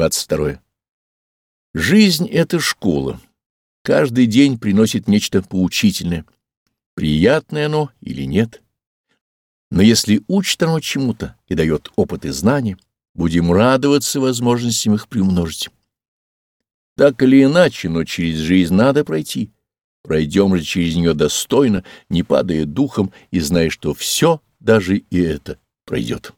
22. Жизнь — это школа. Каждый день приносит нечто поучительное. Приятное оно или нет. Но если учит оно чему-то и дает опыт и знания, будем радоваться возможностям их приумножить. Так или иначе, но через жизнь надо пройти. Пройдем же через нее достойно, не падая духом и зная, что все, даже и это, пройдет.